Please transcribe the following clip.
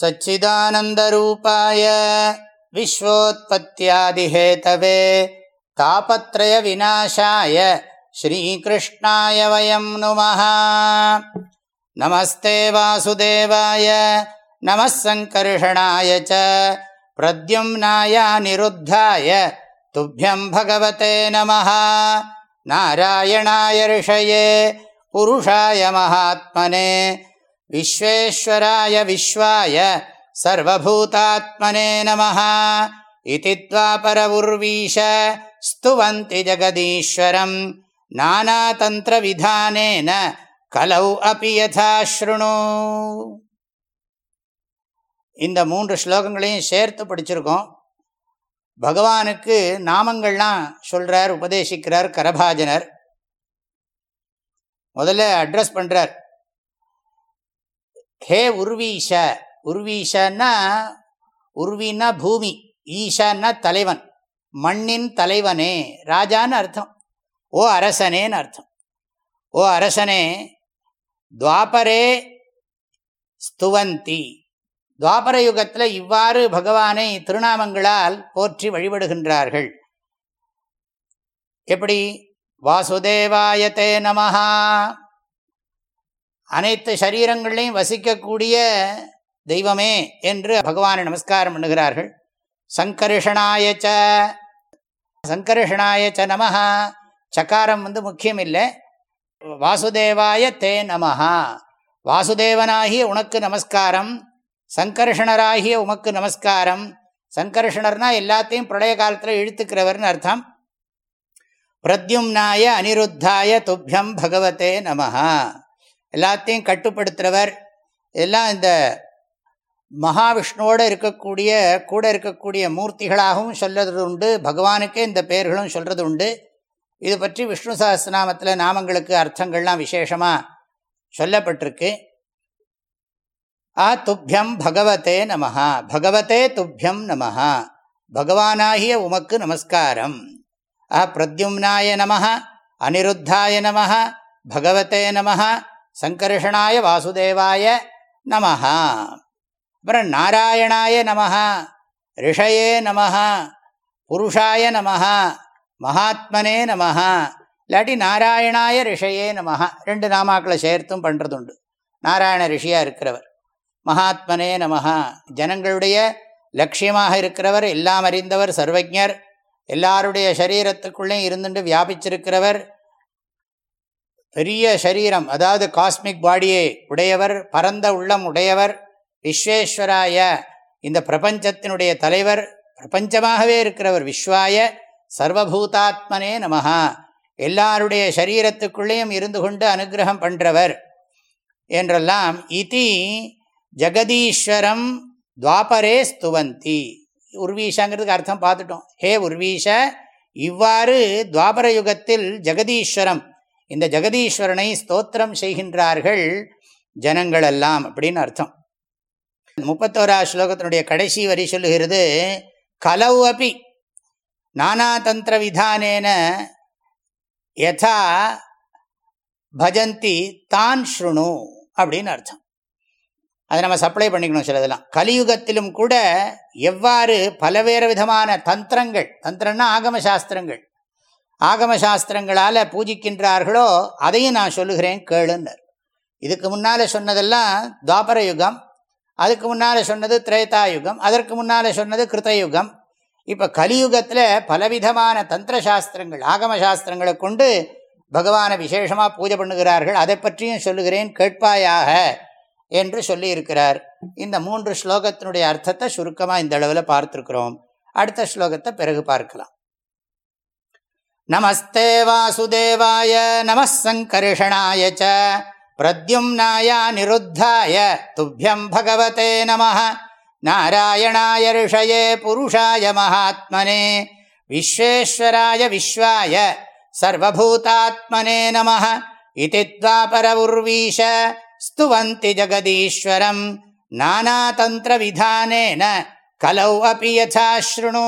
सच्चिदानन्दरूपाय विश्वोत्पत्त्यादिहेतवे तापत्रयविनाशाय श्रीकृष्णाय वयं नुमः नमस्ते वासुदेवाय नमः सङ्कर्षणाय च प्रद्युम्नायानिरुद्धाय तुभ्यं भगवते नमः नारायणाय ऋषये पुरुषाय महात्मने விஸ்வேஸ்வராய விஸ்வாய சர்வூத்தாத்மனே நம இது பர உர்வீஷ ஸ்துவந்தி ஜகதீஸ்வரம் நானாதந்திரவிதானேன கலௌ அப்பி யதாஸ்ருணு இந்த மூன்று ஸ்லோகங்களையும் சேர்த்து படிச்சிருக்கோம். பகவானுக்கு நாமங்கள்லாம் சொல்கிறார் உபதேசிக்கிறார் கரபாஜனர். முதல்ல அட்ரஸ் பண்ணுறார் ஹே உர்வீஷ. உர்வீஷன்னா உர்வின்னா பூமி ஈஷான்னா தலைவன் மண்ணின் தலைவனே ராஜான்னு அர்த்தம். ஓ அரசனேன்னு அர்த்தம். ஓ அரசனே துவாபரே ஸ்துவந்தி. துவாபர யுகத்தில் இவ்வாறு பகவானை திருநாமங்களால் போற்றி வழிபடுகின்றார்கள். எப்படி? வாசுதேவாயத்தே நமஹா. அனைத்து சரீரங்களையும் வசிக்கக்கூடிய தெய்வமே என்று பகவானை நமஸ்காரம் பண்ணுகிறார்கள். சங்கர்ஷனாயச்ச ச நமஹா. சக்காரம் வந்து முக்கியம் இல்லை வாசுதேவாய தே நமஹா. வாசுதேவனாகிய உனக்கு நமஸ்காரம். சங்கர்ஷணராகிய உமக்கு நமஸ்காரம். சங்கர்ஷணர்னா எல்லாத்தையும் பிரளய காலத்தில் இழுத்துக்கிறவர்னு அர்த்தம். பிரத்யும்னாய அனிருத்தாய துப்பியம் பகவதே நமஹா. எல்லாத்தையும் கட்டுப்படுத்துகிறவர் எல்லாம் இந்த மகாவிஷ்ணுவோடு இருக்கக்கூடிய கூட இருக்கக்கூடிய மூர்த்திகளாகவும் சொல்கிறது உண்டு. பகவானுக்கே இந்த பெயர்களும் சொல்கிறது உண்டு. இது பற்றி விஷ்ணு சஹஸ்நாமத்தில் நாமங்களுக்கு அர்த்தங்கள்லாம் விசேஷமாக சொல்லப்பட்டிருக்கு. ஆ துப்பியம் பகவதே நமஹா. பகவதே துப்பியம் நமஹா. பகவானாகிய உமக்கு நமஸ்காரம். ஆ பிரத்யும்னாய நம அனிருத்தாய நம பகவதே நமஹா. சங்கர்ஷனாய வாசுதேவாய நமஹா. அப்புறம் நாராயணாய நமஹா. ரிஷயே நமஹா. புருஷாய நமஹா. மகாத்மனே நமஹா. இல்லாட்டி நாராயணாய ரிஷயே நமஹா. ரெண்டு நாமாக்களை சேர்த்தும் பண்ணுறதுண்டு நாராயண ரிஷியாக இருக்கிறவர். மகாத்மனே நமஹா. ஜனங்களுடைய லட்சியமாக இருக்கிறவர் எல்லாம் அறிந்தவர் சர்வஜர் எல்லாருடைய சரீரத்துக்குள்ளே இருந்துட்டு வியாபிச்சிருக்கிறவர் பெரிய சரீரம் அதாவது காஸ்மிக் பாடியை உடையவர் பரந்த உள்ளம் உடையவர் விஸ்வேஸ்வராய இந்த பிரபஞ்சத்தினுடைய தலைவர் பிரபஞ்சமாகவே இருக்கிறவர் விஸ்வாய சர்வபூதாத்மனே நமஹா. எல்லாருடைய சரீரத்துக்குள்ளேயும் இருந்து கொண்டு அனுகிரகம் பண்ணுறவர் என்றெல்லாம் இதி ஜெகதீஸ்வரம் துவாபரே ஸ்துவந்தி. உர்வீஷாங்கிறதுக்கு அர்த்தம் பார்த்துட்டோம். ஹே உர்வீஷ இவ்வாறு துவாபர யுகத்தில் ஜெகதீஸ்வரம் இந்த ஜெகதீஸ்வரனை ஸ்தோத்திரம் செய்கின்றார்கள் ஜனங்களெல்லாம் அப்படின்னு அர்த்தம். முப்பத்தோரா ஸ்லோகத்தினுடைய கடைசி வரி சொல்லுகிறது கலவு அப்பி நானாதந்திர விதானேன யதா பஜந்தி தான் ஸ்ருணு அப்படின்னு அர்த்தம். அதை நம்ம சப்ளை பண்ணிக்கணும் சிலதெல்லாம். கலியுகத்திலும் கூட எவ்வாறு பலவேறு விதமான தந்திரங்கள் தந்திரம்னா ஆகம சாஸ்திரங்கள் ஆகம சாஸ்திரங்களால் பூஜிக்கின்றார்களோ அதையும் நான் சொல்லுகிறேன் கேளுன்னர். இதுக்கு முன்னால் சொன்னதெல்லாம் துவாபர யுகம் அதுக்கு முன்னால் சொன்னது திரேதாயுகம் அதற்கு முன்னால் சொன்னது கிருத்தயுகம். இப்போ கலியுகத்தில் பலவிதமான தந்திர சாஸ்திரங்கள் ஆகம சாஸ்திரங்களை கொண்டு பகவானை விசேஷமாக பூஜை பண்ணுகிறார்கள் அதை பற்றியும் சொல்லுகிறேன் கேட்பாயாக என்று சொல்லியிருக்கிறார். இந்த மூன்று ஸ்லோகத்தினுடைய அர்த்தத்தை சுருக்கமாக இந்த அளவில் பார்த்துருக்கிறோம். அடுத்த ஸ்லோகத்தை பிறகு பார்க்கலாம். நமஸ்தே வாசுதேவாய நமசங்கர்ஷணாய ச பிரத்யும்னாய நிருத்தாய துப்பியம் பகவதே நம நாராயணாய ரிஷயே புருஷாய மகாத்மனே விஸ்வேஸ்வராய விஸ்வாய சர்வபூதாத்மனே நம இதி துவாபர உர்வீஷ ஸ்துவந்தி ஜகதீஸ்வரம் நானாதந்திர விதானேன கலௌ அபி யதா ஸ்ருணு